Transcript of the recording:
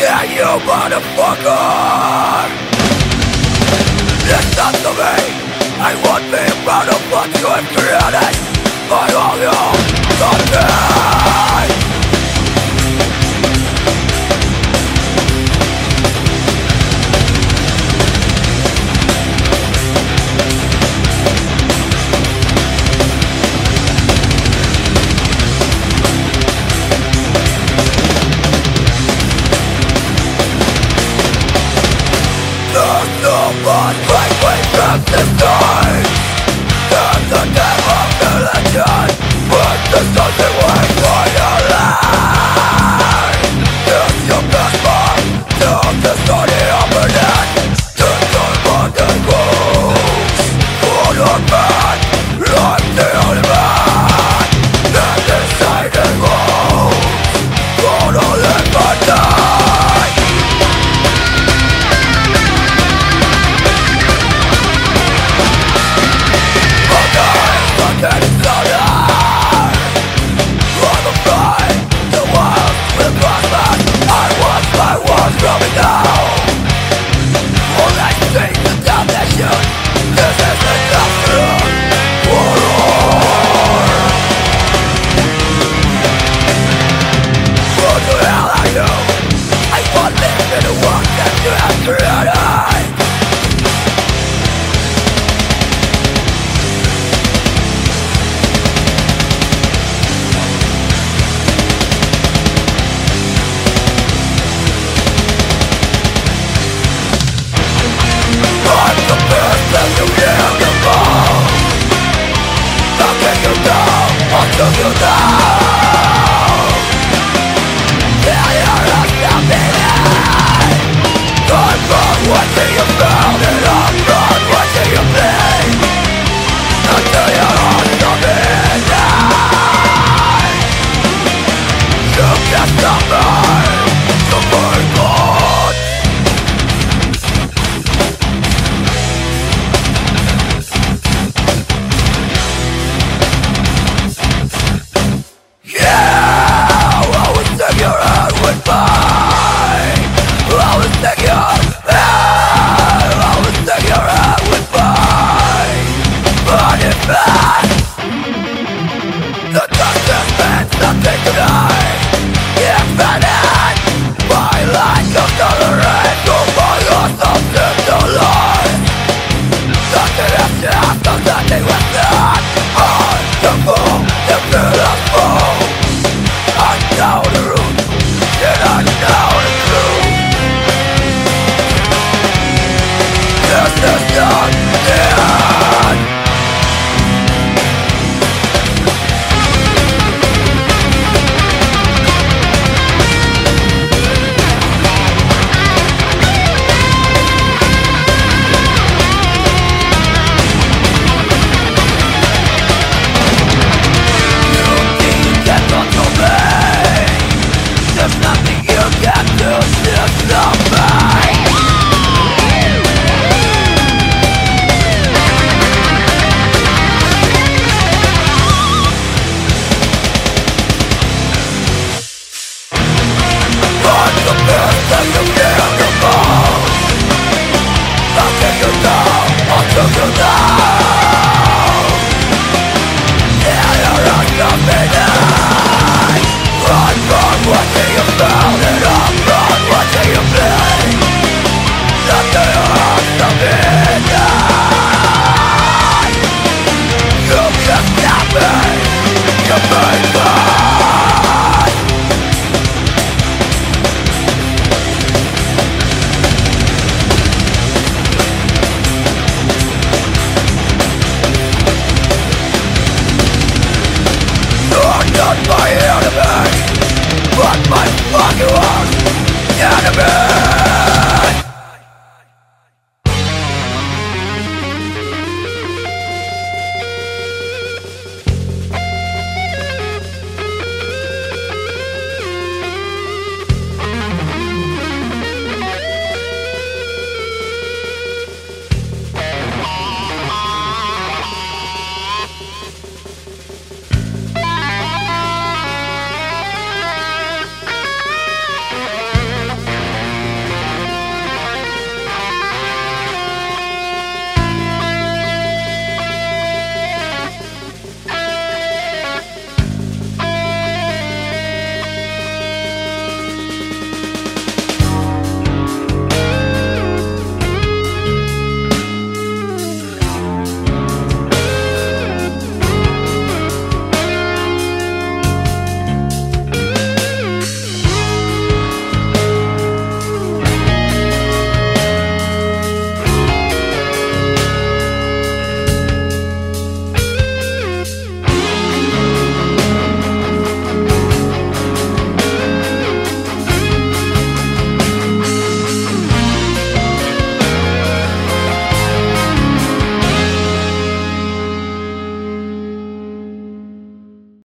Yeah, you motherfucker! Listen to me! I won't be proud of what you have created! I owe you something! be about it all. you?